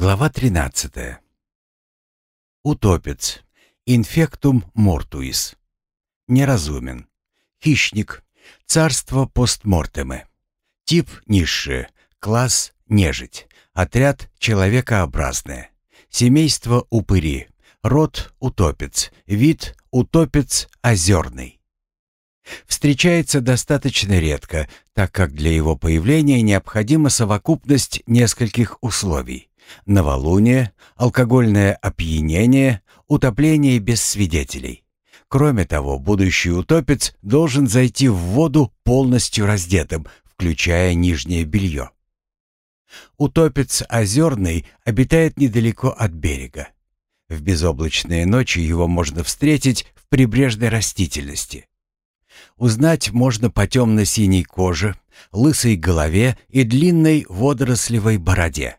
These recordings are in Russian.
Глава 13. Утопец. Инфектум мортуис. Неразумен. Хищник. Царство постмортемы. Тип низшее. Класс нежить. Отряд человекообразное. Семейство упыри. Род утопец. Вид утопец озерный. Встречается достаточно редко, так как для его появления необходима совокупность нескольких условий. Новолуние, алкогольное опьянение, утопление без свидетелей. Кроме того, будущий утопец должен зайти в воду полностью раздетым, включая нижнее белье. Утопец озерный обитает недалеко от берега. В безоблачные ночи его можно встретить в прибрежной растительности. Узнать можно по темно-синей коже, лысой голове и длинной водорослевой бороде.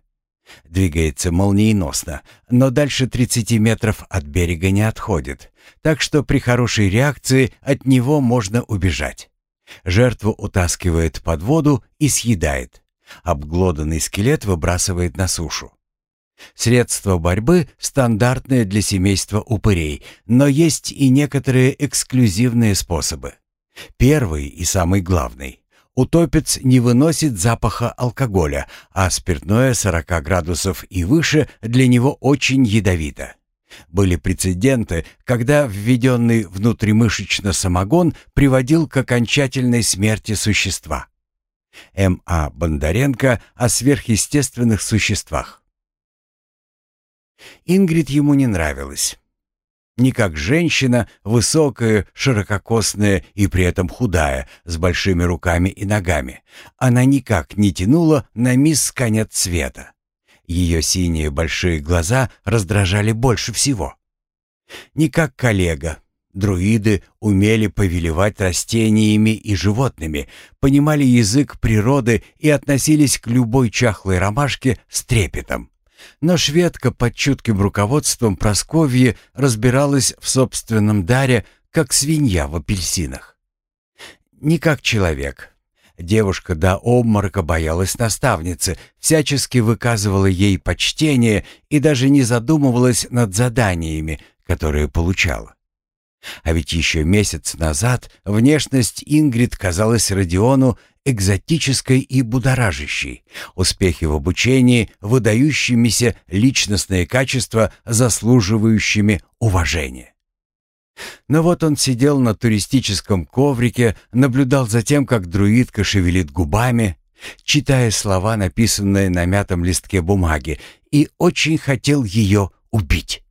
Двигается молниеносно, но дальше 30 метров от берега не отходит, так что при хорошей реакции от него можно убежать. Жертву утаскивает под воду и съедает. Обглоданный скелет выбрасывает на сушу. Средство борьбы стандартное для семейства упырей, но есть и некоторые эксклюзивные способы. Первый и самый главный. Утопец не выносит запаха алкоголя, а спиртное 40 градусов и выше для него очень ядовито. Были прецеденты, когда введенный внутримышечно самогон приводил к окончательной смерти существа. М.А. Бондаренко о сверхъестественных существах. Ингрид ему не нравилась. Не как женщина, высокая, ширококосная и при этом худая, с большими руками и ногами. Она никак не тянула на мисс конец света. Ее синие большие глаза раздражали больше всего. Не как коллега. Друиды умели повелевать растениями и животными, понимали язык природы и относились к любой чахлой ромашке с трепетом. Но шведка под чутким руководством Просковьи разбиралась в собственном даре, как свинья в апельсинах. Не как человек. Девушка до обморока боялась наставницы, всячески выказывала ей почтение и даже не задумывалась над заданиями, которые получала. А ведь еще месяц назад внешность Ингрид казалась Родиону экзотической и будоражащей, успехи в обучении, выдающимися личностные качества, заслуживающими уважения. Но вот он сидел на туристическом коврике, наблюдал за тем, как друидка шевелит губами, читая слова, написанные на мятом листке бумаги, и очень хотел ее убить.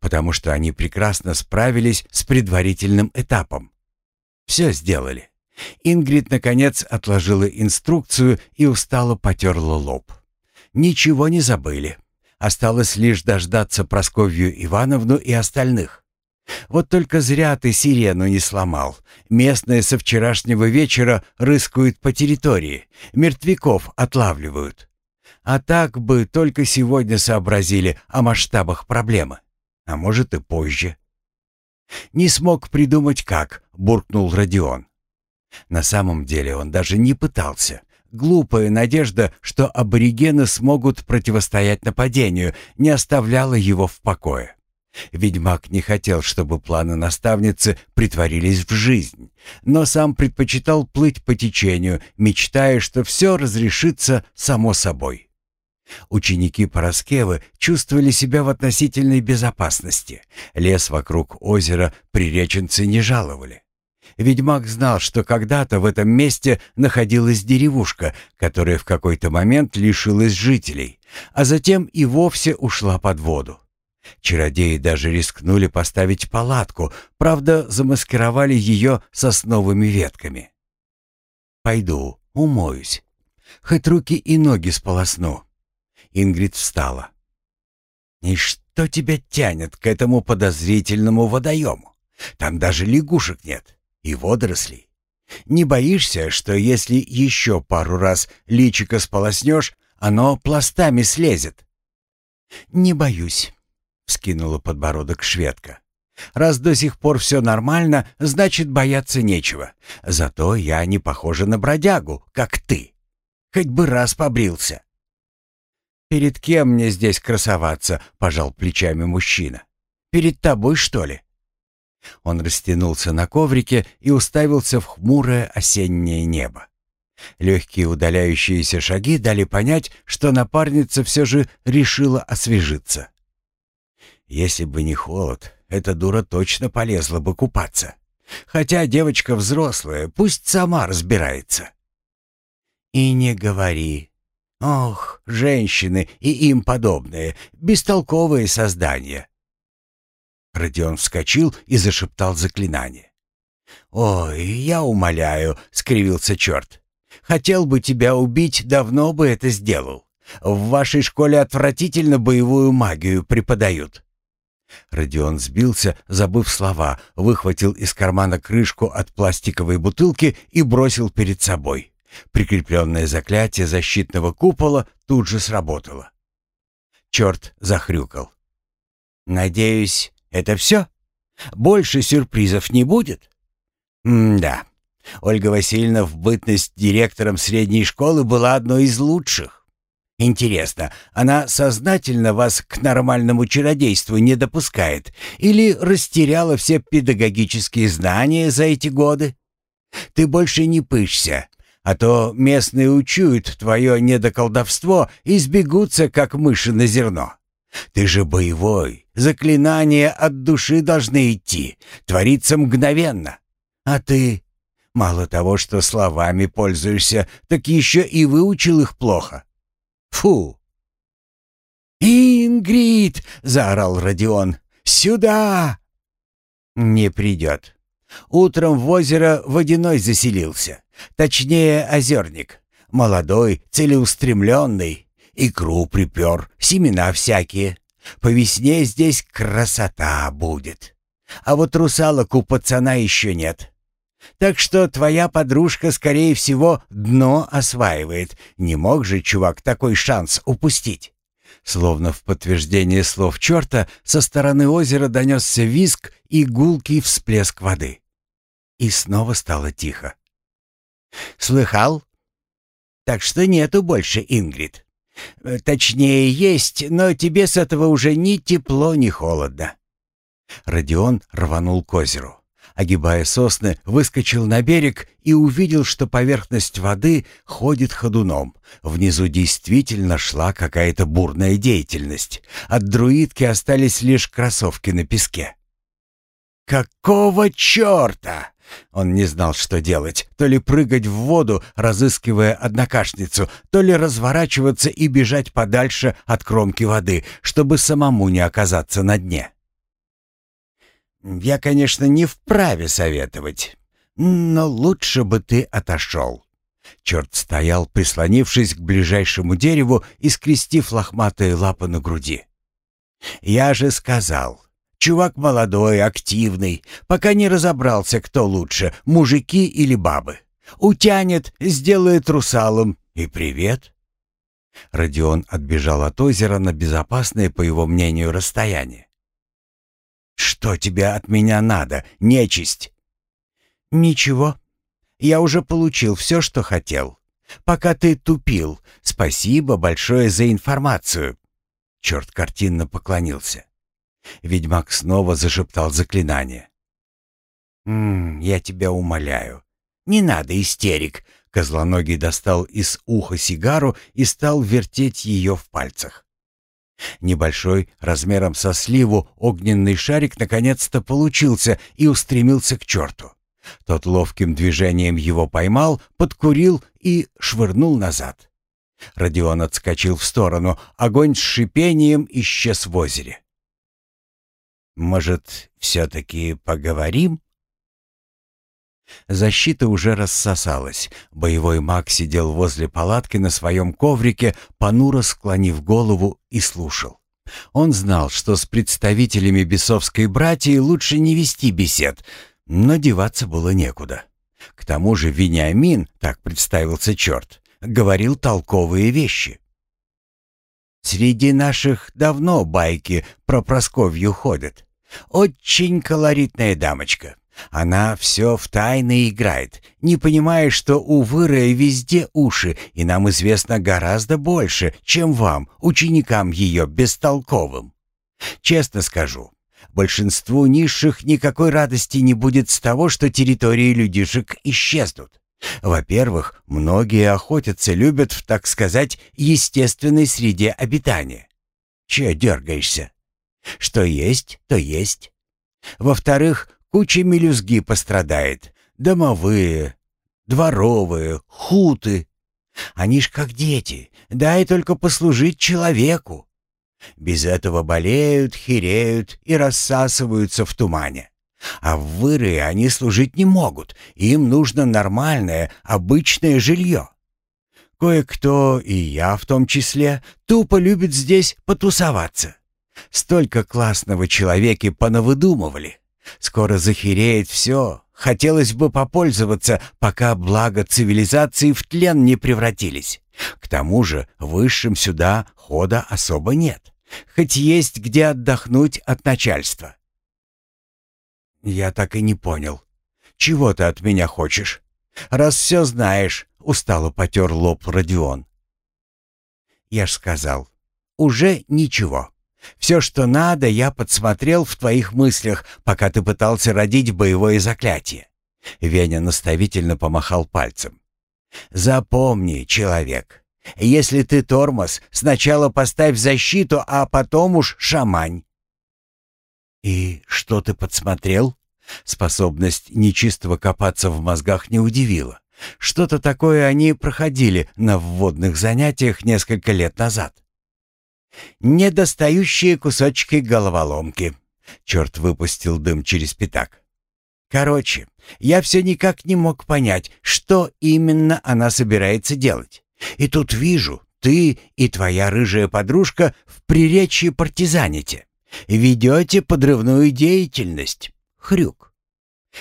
Потому что они прекрасно справились с предварительным этапом. Все сделали. Ингрид, наконец, отложила инструкцию и устало потерла лоб. Ничего не забыли. Осталось лишь дождаться Просковью Ивановну и остальных. Вот только зря ты сирену не сломал. Местные со вчерашнего вечера рыскают по территории, мертвяков отлавливают. А так бы только сегодня сообразили о масштабах проблемы. А может и позже. «Не смог придумать как», — буркнул Родион. На самом деле он даже не пытался. Глупая надежда, что аборигены смогут противостоять нападению, не оставляла его в покое. Ведьмак не хотел, чтобы планы наставницы притворились в жизнь, но сам предпочитал плыть по течению, мечтая, что все разрешится само собой. Ученики Пороскевы чувствовали себя в относительной безопасности. Лес вокруг озера приреченцы не жаловали. Ведьмак знал, что когда-то в этом месте находилась деревушка, которая в какой-то момент лишилась жителей, а затем и вовсе ушла под воду. Чародеи даже рискнули поставить палатку, правда, замаскировали ее сосновыми ветками. «Пойду, умоюсь. Хоть руки и ноги сполосну». Ингрид встала. «И что тебя тянет к этому подозрительному водоему? Там даже лягушек нет и водорослей. Не боишься, что если еще пару раз личико сполоснешь, оно пластами слезет?» «Не боюсь», — вскинула подбородок шведка. «Раз до сих пор все нормально, значит, бояться нечего. Зато я не похожа на бродягу, как ты. Хоть бы раз побрился». «Перед кем мне здесь красоваться?» — пожал плечами мужчина. «Перед тобой, что ли?» Он растянулся на коврике и уставился в хмурое осеннее небо. Легкие удаляющиеся шаги дали понять, что напарница все же решила освежиться. Если бы не холод, эта дура точно полезла бы купаться. Хотя девочка взрослая, пусть сама разбирается. И не говори. Ох, женщины и им подобные, бестолковые создания. Родион вскочил и зашептал заклинание. «Ой, я умоляю», — скривился черт. «Хотел бы тебя убить, давно бы это сделал. В вашей школе отвратительно боевую магию преподают». Родион сбился, забыв слова, выхватил из кармана крышку от пластиковой бутылки и бросил перед собой. Прикрепленное заклятие защитного купола тут же сработало. Черт захрюкал. «Надеюсь, это все? Больше сюрпризов не будет?» «М-да. Ольга Васильевна в бытность директором средней школы была одной из лучших. Интересно, она сознательно вас к нормальному чародейству не допускает или растеряла все педагогические знания за эти годы? Ты больше не пышься, а то местные учуют твое недоколдовство и сбегутся, как мыши на зерно. Ты же боевой, заклинания от души должны идти, твориться мгновенно. А ты, мало того, что словами пользуешься, так еще и выучил их плохо. Фу!» «Ингрид!» — заорал Родион. «Сюда!» «Не придет. Утром в озеро водяной заселился. Точнее, озерник. Молодой, целеустремленный. Икру припер, семена всякие. По весне здесь красота будет. А вот русалок у пацана еще нет. Так что твоя подружка, скорее всего, дно осваивает. Не мог же чувак такой шанс упустить. Словно в подтверждение слов черта, со стороны озера донесся визг и гулкий всплеск воды. И снова стало тихо. «Слыхал? Так что нету больше Ингрид. Э, точнее, есть, но тебе с этого уже ни тепло, ни холодно». Родион рванул к озеру огибая сосны, выскочил на берег и увидел, что поверхность воды ходит ходуном. Внизу действительно шла какая-то бурная деятельность. От друидки остались лишь кроссовки на песке. «Какого черта?» Он не знал, что делать. То ли прыгать в воду, разыскивая однокашницу, то ли разворачиваться и бежать подальше от кромки воды, чтобы самому не оказаться на дне. Я, конечно, не вправе советовать, но лучше бы ты отошел. Черт стоял, прислонившись к ближайшему дереву и скрестив лохматые лапы на груди. «Я же сказал, чувак молодой, активный, пока не разобрался, кто лучше, мужики или бабы. Утянет, сделает русалом, и привет». Родион отбежал от озера на безопасное, по его мнению, расстояние. «Что тебе от меня надо, нечисть?» «Ничего. Я уже получил все, что хотел. Пока ты тупил. Спасибо большое за информацию». Черт картинно поклонился. Ведьмак снова зашептал заклинание. «М -м, «Я тебя умоляю. Не надо истерик». Козлоногий достал из уха сигару и стал вертеть ее в пальцах. Небольшой, размером со сливу, огненный шарик наконец-то получился и устремился к черту. Тот ловким движением его поймал, подкурил и швырнул назад. Родион отскочил в сторону, огонь с шипением исчез в озере. «Может, все-таки поговорим?» Защита уже рассосалась. Боевой маг сидел возле палатки на своем коврике, понуро склонив голову и слушал. Он знал, что с представителями бесовской братьи лучше не вести бесед, но деваться было некуда. К тому же Вениамин, так представился черт, говорил толковые вещи. «Среди наших давно байки про Просковью ходят. Очень колоритная дамочка. Она все в тайны играет, не понимая, что у Вырая везде уши, и нам известно гораздо больше, чем вам, ученикам ее бестолковым. Честно скажу, большинству низших никакой радости не будет с того, что территории людишек исчезнут. Во-первых, многие охотятся, любят в, так сказать, естественной среде обитания. Че дергаешься? Что есть, то есть. Во-вторых, Куча мелюзги пострадает. Домовые, дворовые, хуты. Они ж как дети, дай только послужить человеку. Без этого болеют, хереют и рассасываются в тумане. А в вырые они служить не могут, им нужно нормальное, обычное жилье. Кое-кто, и я в том числе, тупо любит здесь потусоваться. Столько классного человеки понавыдумывали. Скоро захереет все. Хотелось бы попользоваться, пока блага цивилизации в тлен не превратились. К тому же высшим сюда хода особо нет. Хоть есть где отдохнуть от начальства. Я так и не понял. Чего ты от меня хочешь? Раз все знаешь, устало потер лоб Родион. Я ж сказал, уже ничего. Все, что надо, я подсмотрел в твоих мыслях, пока ты пытался родить боевое заклятие. Веня наставительно помахал пальцем. Запомни, человек, если ты тормоз, сначала поставь защиту, а потом уж шамань. И что ты подсмотрел? Способность нечистого копаться в мозгах не удивила. Что-то такое они проходили на вводных занятиях несколько лет назад. Недостающие кусочки головоломки. Черт выпустил дым через пятак. Короче, я все никак не мог понять, что именно она собирается делать. И тут вижу, ты и твоя рыжая подружка в приречье партизаните. Ведете подрывную деятельность. Хрюк.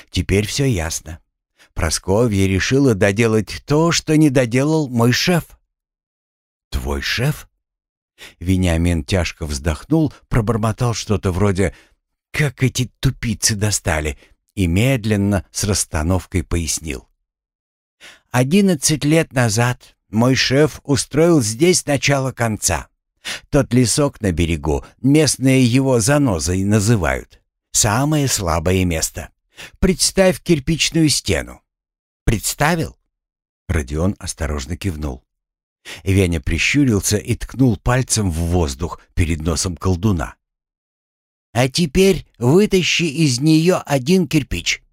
Теперь все ясно. Просковья решила доделать то, что не доделал мой шеф. Твой шеф? Вениамин тяжко вздохнул, пробормотал что-то вроде «Как эти тупицы достали!» и медленно с расстановкой пояснил. «Одиннадцать лет назад мой шеф устроил здесь начало конца. Тот лесок на берегу местные его занозой называют. Самое слабое место. Представь кирпичную стену. Представил?» Родион осторожно кивнул. Веня прищурился и ткнул пальцем в воздух перед носом колдуна. «А теперь вытащи из нее один кирпич.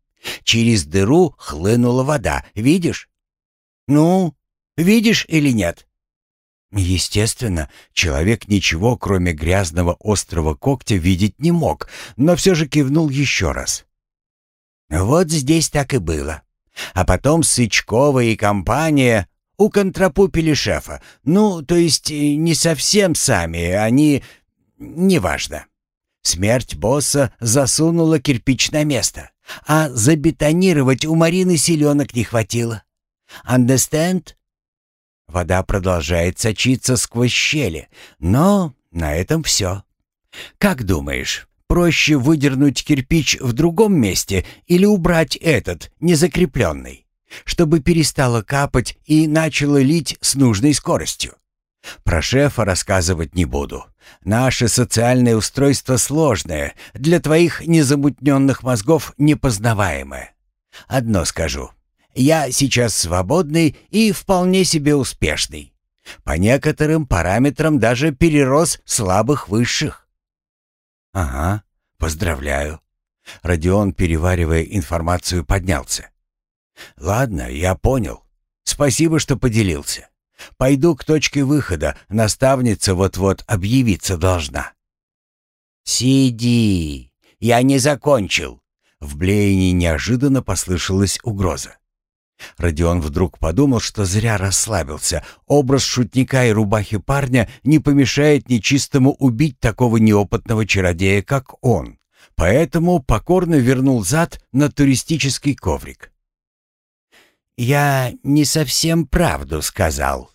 Через дыру хлынула вода, видишь? Ну, видишь или нет?» Естественно, человек ничего, кроме грязного острого когтя, видеть не мог, но все же кивнул еще раз. «Вот здесь так и было. А потом Сычкова и компания Уконтрапупили шефа. Ну, то есть э, не совсем сами, они... Неважно. Смерть босса засунула кирпич на место, а забетонировать у Марины селенок не хватило. Understand? Вода продолжает сочиться сквозь щели, но на этом все. Как думаешь, проще выдернуть кирпич в другом месте или убрать этот, незакрепленный? чтобы перестало капать и начало лить с нужной скоростью. Про шефа рассказывать не буду. Наше социальное устройство сложное, для твоих незамутненных мозгов непознаваемое. Одно скажу. Я сейчас свободный и вполне себе успешный. По некоторым параметрам даже перерос слабых высших. Ага, поздравляю. Родион, переваривая информацию, поднялся. «Ладно, я понял. Спасибо, что поделился. Пойду к точке выхода. Наставница вот-вот объявиться должна». «Сиди, я не закончил». В Блейне неожиданно послышалась угроза. Родион вдруг подумал, что зря расслабился. Образ шутника и рубахи парня не помешает нечистому убить такого неопытного чародея, как он. Поэтому покорно вернул зад на туристический коврик. «Я не совсем правду сказал».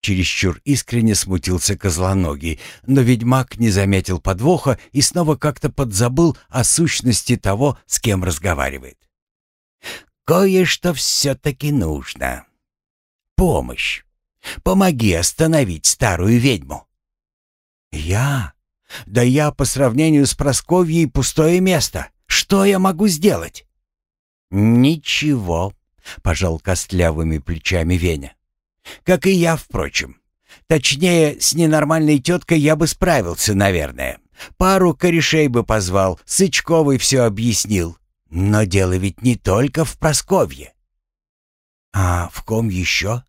Чересчур искренне смутился козлоногий, но ведьмак не заметил подвоха и снова как-то подзабыл о сущности того, с кем разговаривает. «Кое-что все-таки нужно. Помощь. Помоги остановить старую ведьму». «Я? Да я по сравнению с Просковьей пустое место. Что я могу сделать?» «Ничего», — пожал костлявыми плечами Веня. Как и я, впрочем. Точнее, с ненормальной теткой я бы справился, наверное. Пару корешей бы позвал, Сычковой все объяснил. Но дело ведь не только в Просковье. А в ком еще?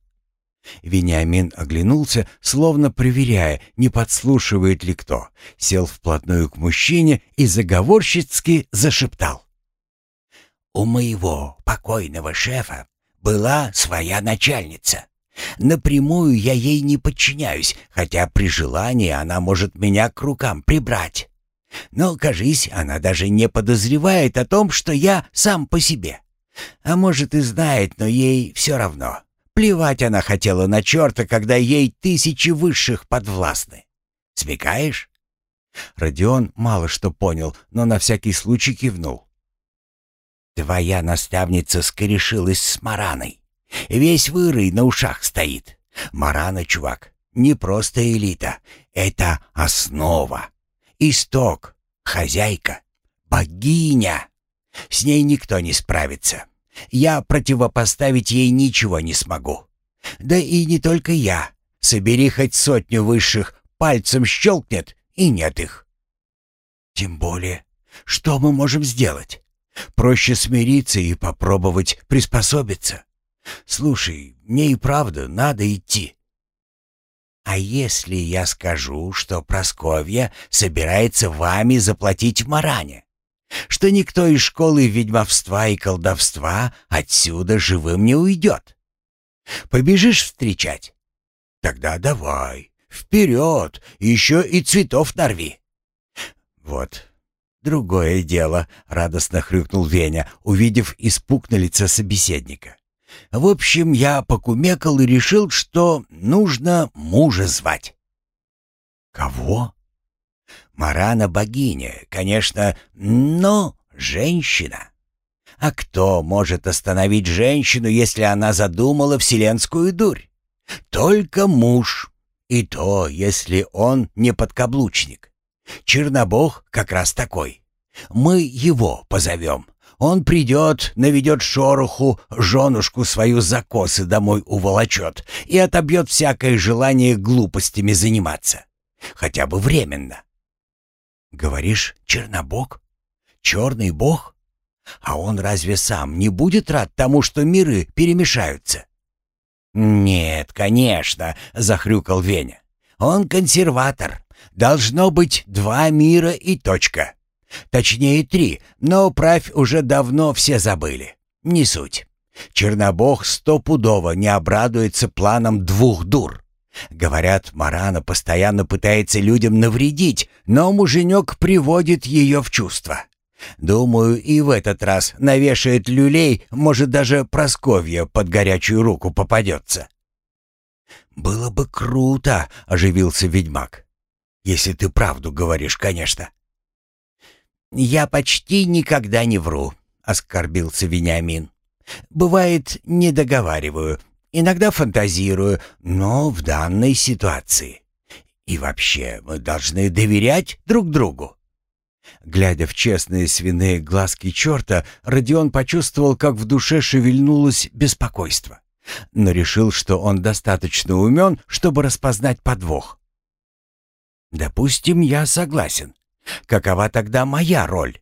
Вениамин оглянулся, словно проверяя, не подслушивает ли кто, сел вплотную к мужчине и заговорщицки зашептал. «У моего покойного шефа была своя начальница. Напрямую я ей не подчиняюсь, хотя при желании она может меня к рукам прибрать. Но, кажись, она даже не подозревает о том, что я сам по себе. А может и знает, но ей все равно. Плевать она хотела на черта, когда ей тысячи высших подвластны. Смекаешь? Родион мало что понял, но на всякий случай кивнул. «Твоя наставница скорешилась с Мараной. Весь вырый на ушах стоит. Марана, чувак, не просто элита. Это основа. Исток, хозяйка, богиня. С ней никто не справится. Я противопоставить ей ничего не смогу. Да и не только я. Собери хоть сотню высших, пальцем щелкнет, и нет их. Тем более, что мы можем сделать? Проще смириться и попробовать приспособиться. «Слушай, мне и правда надо идти». «А если я скажу, что Просковья собирается вами заплатить Маране? Что никто из школы ведьмовства и колдовства отсюда живым не уйдет? Побежишь встречать? Тогда давай, вперед, еще и цветов нарви». «Вот, другое дело», — радостно хрюкнул Веня, увидев испуг на лице собеседника. В общем, я покумекал и решил, что нужно мужа звать. Кого? Марана богиня, конечно, но женщина. А кто может остановить женщину, если она задумала вселенскую дурь? Только муж. И то, если он не подкаблучник. Чернобог как раз такой. Мы его позовем. Он придет, наведет шороху, женушку свою за косы домой уволочет и отобьет всякое желание глупостями заниматься. Хотя бы временно. Говоришь, Чернобог? Черный бог? А он разве сам не будет рад тому, что миры перемешаются? «Нет, конечно», — захрюкал Веня. «Он консерватор. Должно быть два мира и точка. Точнее, три, но правь уже давно все забыли. Не суть. Чернобог стопудово не обрадуется планам двух дур. Говорят, Марана постоянно пытается людям навредить, но муженек приводит ее в чувство. Думаю, и в этот раз навешает люлей, может, даже Просковья под горячую руку попадется. «Было бы круто», — оживился ведьмак. «Если ты правду говоришь, конечно». «Я почти никогда не вру», — оскорбился Вениамин. «Бывает, не договариваю, иногда фантазирую, но в данной ситуации. И вообще, мы должны доверять друг другу». Глядя в честные свиные глазки черта, Родион почувствовал, как в душе шевельнулось беспокойство, но решил, что он достаточно умен, чтобы распознать подвох. «Допустим, я согласен. Какова тогда моя роль?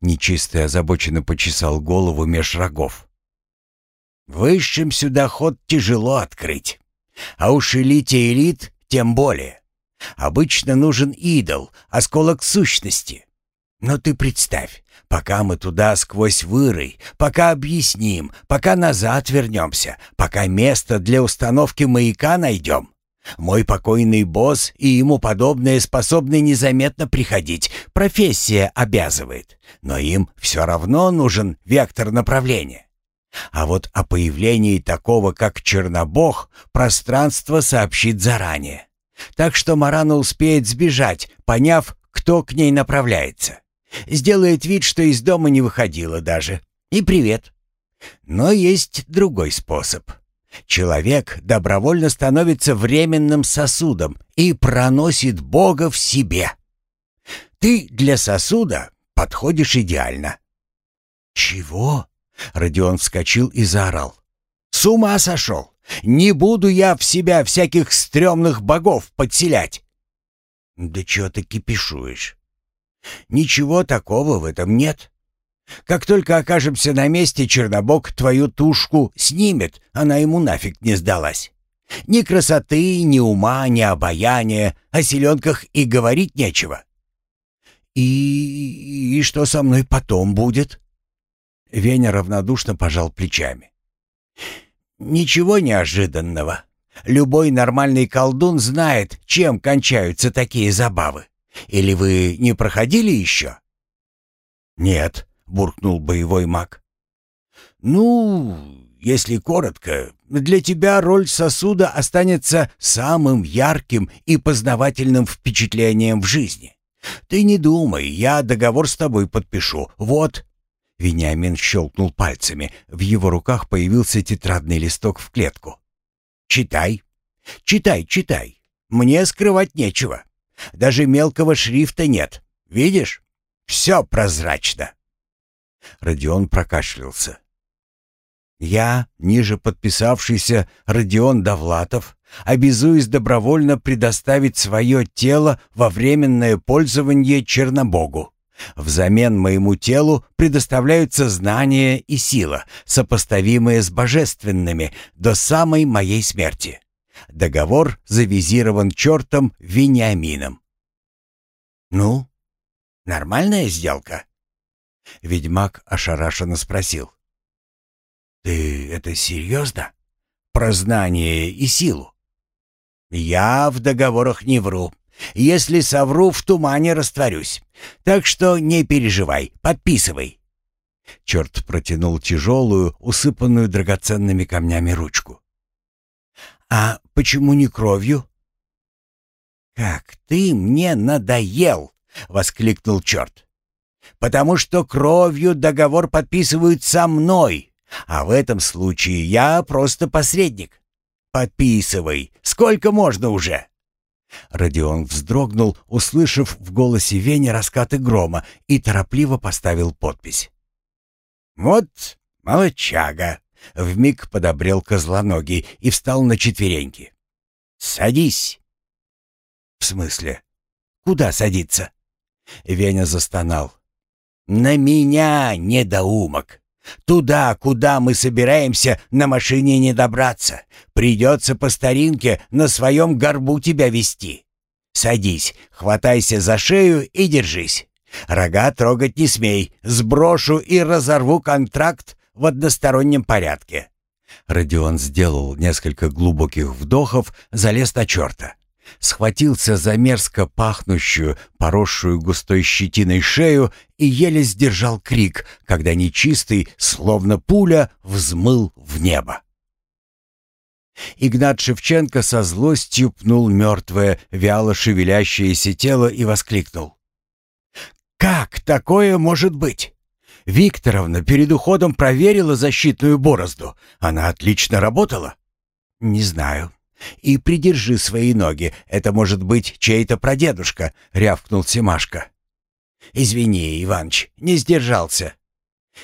Нечистый озабоченно почесал голову меж рогов. Высшим сюда ход тяжело открыть. А уж элите элит тем более. Обычно нужен идол, осколок сущности. Но ты представь, пока мы туда сквозь вырой, пока объясним, пока назад вернемся, пока место для установки маяка найдем, мой покойный босс и ему подобные способны незаметно приходить. Профессия обязывает. Но им все равно нужен вектор направления. А вот о появлении такого, как Чернобог, пространство сообщит заранее. Так что Марана успеет сбежать, поняв, кто к ней направляется. Сделает вид, что из дома не выходила даже. И привет. Но есть другой способ. Человек добровольно становится временным сосудом и проносит Бога в себе. Ты для сосуда подходишь идеально. «Чего?» — Родион вскочил и заорал. «С ума сошел! Не буду я в себя всяких стрёмных богов подселять!» «Да чё ты кипишуешь?» «Ничего такого в этом нет. Как только окажемся на месте, Чернобог твою тушку снимет, она ему нафиг не сдалась. Ни красоты, ни ума, ни обаяния, о селенках и говорить нечего. И, и что со мной потом будет? Веня равнодушно пожал плечами. Ничего неожиданного. Любой нормальный колдун знает, чем кончаются такие забавы. Или вы не проходили еще? Нет, — буркнул боевой маг. «Ну, если коротко, для тебя роль сосуда останется самым ярким и познавательным впечатлением в жизни. Ты не думай, я договор с тобой подпишу. Вот». Вениамин щелкнул пальцами. В его руках появился тетрадный листок в клетку. «Читай. Читай, читай. Мне скрывать нечего. Даже мелкого шрифта нет. Видишь? Все прозрачно». Родион прокашлялся. «Я, ниже подписавшийся Родион Довлатов, обязуюсь добровольно предоставить свое тело во временное пользование Чернобогу. Взамен моему телу предоставляются знания и сила, сопоставимые с божественными, до самой моей смерти. Договор завизирован чертом Вениамином». «Ну, нормальная сделка?» Ведьмак ошарашенно спросил. «Ты это серьезно? Про знание и силу?» «Я в договорах не вру. Если совру, в тумане растворюсь. Так что не переживай, подписывай». Черт протянул тяжелую, усыпанную драгоценными камнями ручку. «А почему не кровью?» «Как ты мне надоел!» — воскликнул черт потому что кровью договор подписывают со мной, а в этом случае я просто посредник. Подписывай, сколько можно уже?» Родион вздрогнул, услышав в голосе Вени раскаты грома, и торопливо поставил подпись. «Вот молочага!» — вмиг подобрел козлоногий и встал на четвереньки. «Садись!» «В смысле? Куда садиться?» Веня застонал. «На меня, недоумок! Туда, куда мы собираемся, на машине не добраться. Придется по старинке на своем горбу тебя вести. Садись, хватайся за шею и держись. Рога трогать не смей, сброшу и разорву контракт в одностороннем порядке». Родион сделал несколько глубоких вдохов, залез на черта схватился за мерзко пахнущую, поросшую густой щетиной шею и еле сдержал крик, когда нечистый, словно пуля, взмыл в небо. Игнат Шевченко со злостью пнул мертвое, вяло шевелящееся тело и воскликнул. «Как такое может быть? Викторовна перед уходом проверила защитную борозду. Она отлично работала?» «Не знаю. «И придержи свои ноги, это может быть чей-то прадедушка», — рявкнул Семашка. «Извини, Иваныч, не сдержался».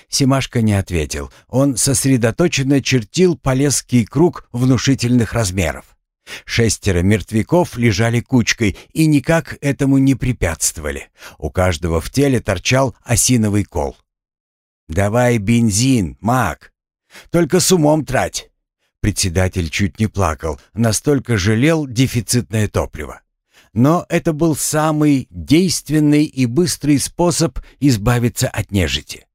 Семашка не ответил. Он сосредоточенно чертил полезкий круг внушительных размеров. Шестеро мертвяков лежали кучкой и никак этому не препятствовали. У каждого в теле торчал осиновый кол. «Давай бензин, маг! Только с умом трать!» Председатель чуть не плакал, настолько жалел дефицитное топливо. Но это был самый действенный и быстрый способ избавиться от нежити.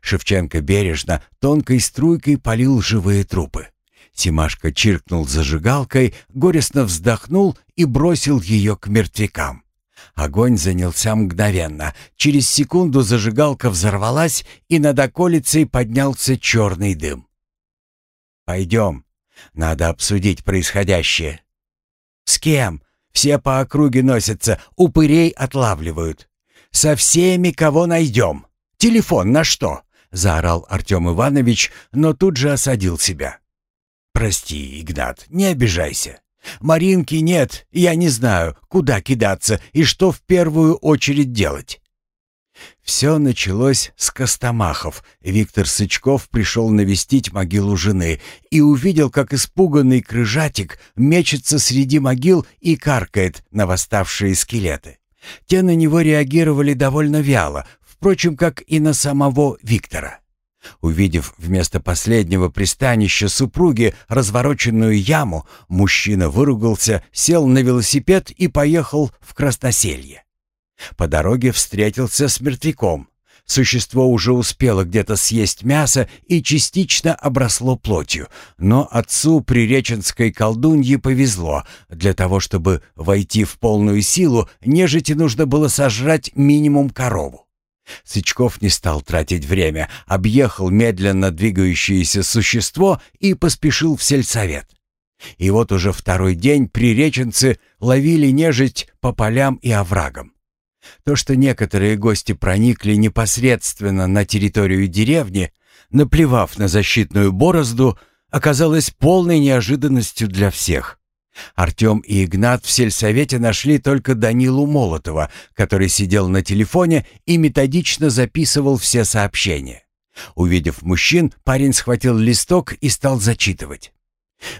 Шевченко бережно, тонкой струйкой полил живые трупы. Тимашка чиркнул зажигалкой, горестно вздохнул и бросил ее к мертвякам. Огонь занялся мгновенно. Через секунду зажигалка взорвалась, и над околицей поднялся черный дым. «Пойдем. Надо обсудить происходящее». «С кем? Все по округе носятся, упырей отлавливают. Со всеми, кого найдем. Телефон на что?» — заорал Артем Иванович, но тут же осадил себя. «Прости, Игнат, не обижайся. Маринки нет, я не знаю, куда кидаться и что в первую очередь делать. Все началось с Костомахов. Виктор Сычков пришел навестить могилу жены и увидел, как испуганный крыжатик мечется среди могил и каркает на восставшие скелеты. Те на него реагировали довольно вяло, впрочем, как и на самого Виктора. Увидев вместо последнего пристанища супруги развороченную яму, мужчина выругался, сел на велосипед и поехал в Красноселье. По дороге встретился с мертвяком. Существо уже успело где-то съесть мясо и частично обросло плотью, но отцу приреченской колдуньи повезло. Для того, чтобы войти в полную силу, нежити нужно было сожрать минимум корову. Сычков не стал тратить время, объехал медленно двигающееся существо и поспешил в сельсовет. И вот уже второй день приреченцы ловили нежить по полям и оврагам. То, что некоторые гости проникли непосредственно на территорию деревни, наплевав на защитную борозду, оказалось полной неожиданностью для всех. Артем и Игнат в сельсовете нашли только Данилу Молотова, который сидел на телефоне и методично записывал все сообщения. Увидев мужчин, парень схватил листок и стал зачитывать.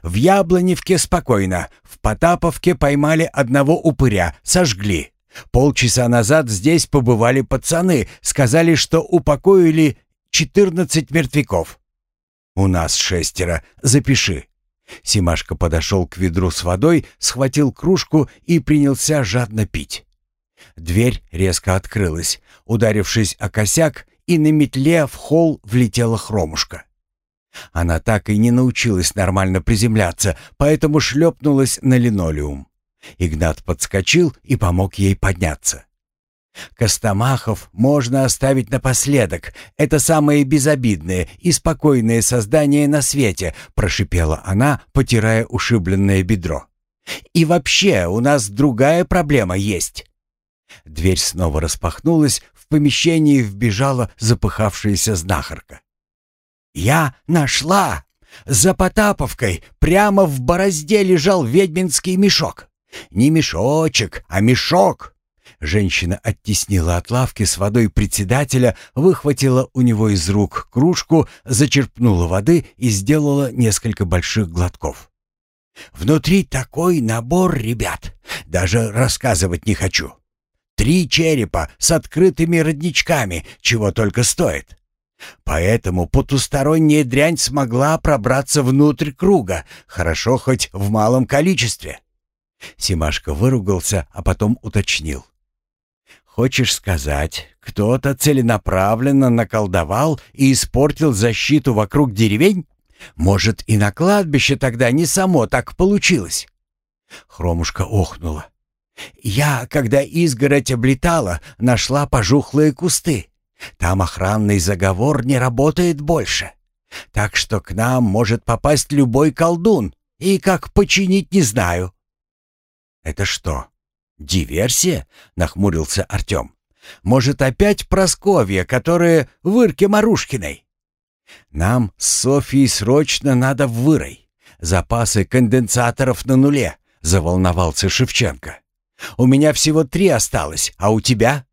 «В Яблоневке спокойно. В Потаповке поймали одного упыря, сожгли. Полчаса назад здесь побывали пацаны, сказали, что упокоили 14 мертвяков. У нас шестеро, запиши. Симашка подошел к ведру с водой, схватил кружку и принялся жадно пить. Дверь резко открылась, ударившись о косяк, и на метле в холл влетела хромушка. Она так и не научилась нормально приземляться, поэтому шлепнулась на линолеум. Игнат подскочил и помог ей подняться. Костомахов можно оставить напоследок. Это самое безобидное и спокойное создание на свете, прошипела она, потирая ушибленное бедро. И вообще, у нас другая проблема есть. Дверь снова распахнулась, в помещении вбежала запыхавшаяся знахарка. «Я нашла! За Потаповкой прямо в борозде лежал ведьминский мешок. Не мешочек, а мешок. Женщина оттеснила от лавки с водой председателя, выхватила у него из рук кружку, зачерпнула воды и сделала несколько больших глотков. «Внутри такой набор, ребят, даже рассказывать не хочу. Три черепа с открытыми родничками, чего только стоит. Поэтому потусторонняя дрянь смогла пробраться внутрь круга, хорошо хоть в малом количестве. Симашка выругался, а потом уточнил. «Хочешь сказать, кто-то целенаправленно наколдовал и испортил защиту вокруг деревень? Может, и на кладбище тогда не само так получилось?» Хромушка охнула. «Я, когда изгородь облетала, нашла пожухлые кусты. Там охранный заговор не работает больше. Так что к нам может попасть любой колдун, и как починить не знаю. «Это что, диверсия?» — нахмурился Артем. «Может, опять Просковья, которая в Ирке Марушкиной?» «Нам с Софией срочно надо в Вырой. Запасы конденсаторов на нуле», — заволновался Шевченко. «У меня всего три осталось, а у тебя?»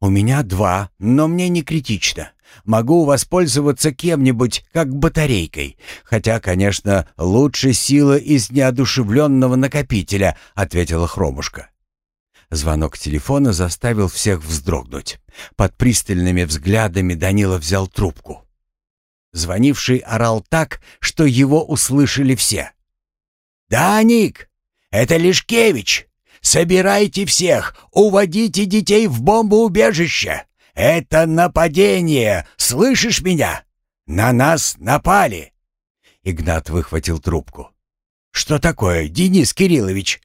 «У меня два, но мне не критично. Могу воспользоваться кем-нибудь, как батарейкой. Хотя, конечно, лучше сила из неодушевленного накопителя», — ответила Хромушка. Звонок телефона заставил всех вздрогнуть. Под пристальными взглядами Данила взял трубку. Звонивший орал так, что его услышали все. «Да, Ник, это Лешкевич! Собирайте всех, уводите детей в бомбоубежище! Это нападение! Слышишь меня? На нас напали!» Игнат выхватил трубку. «Что такое, Денис Кириллович?»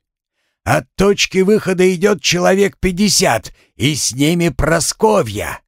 От точки выхода идет человек пятьдесят, и с ними Просковья.